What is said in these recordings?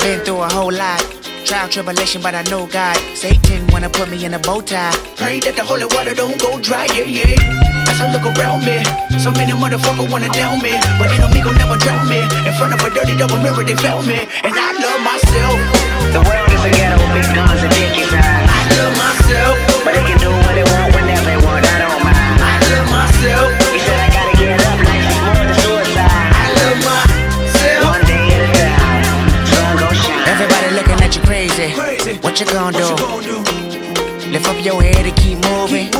through a whole lot. Trial, tribulation, but I know God. Satan wanna put me in a bow tie. Pray that the holy water don't go dry, yeah, yeah. As I look around me, so many motherfuckers wanna down me. But ain't no me gon' never drown me. In front of a dirty double mirror, they found me. And I love myself. The world is a ghetto, big guns and dick inside. I love myself. What you gonna do? Lift up your head and keep moving.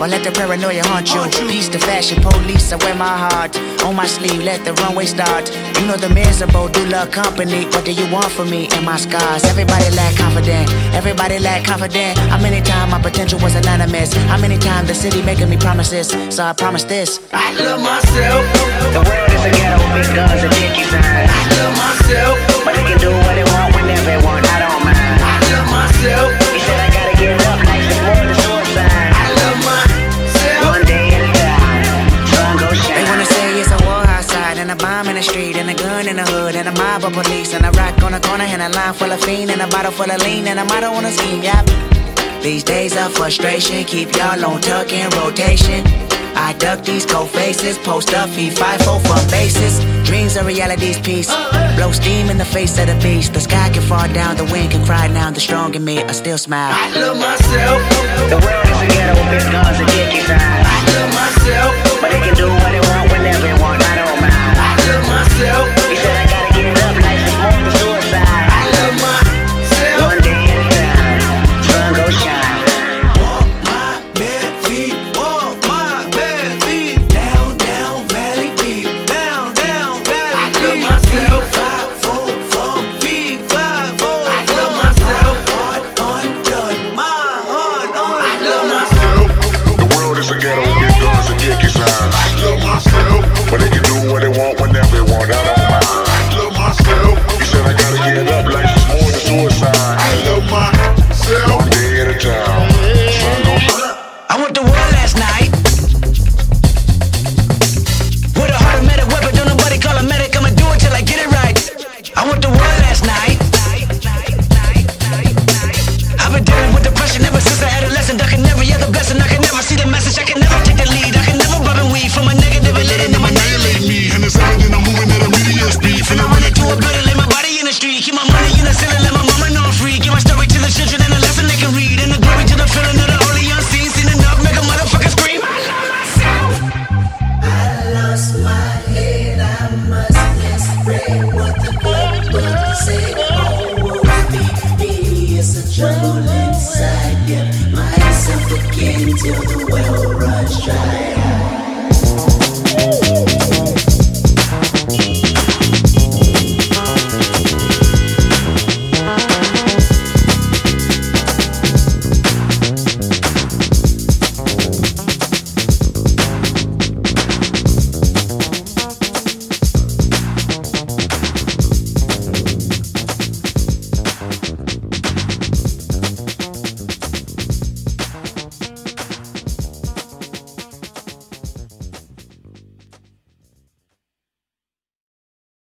Or let the paranoia haunt you. Peace to fashion police, I wear my heart on my sleeve. Let the runway start. You know the miserable do love company. What do you want from me and my scars? Everybody lack confident. Everybody lack confident. How many times my potential was anonymous? How many times the city making me promises? So I promise this. I love myself. The world is a ghetto, and a bomb in the street, and a gun in the hood, and a mob of police, and a rock on the corner, and a line full of fiend, and a bottle full of lean, and a motto on a scheme, yep. These days of frustration keep y'all on tuck in rotation. I duck these cold faces, post up, feed five oh four from bases. Dreams are reality's piece. Blow steam in the face of the beast. The sky can fall down, the wind can cry now. The strong in me, I still smile. I love myself. The world is a ghetto, big guns and dick inside. I love myself. But they can do in the ceiling, let my mama I'm. Give my story to the children and a lesson they can read. And the glory to the feeling of the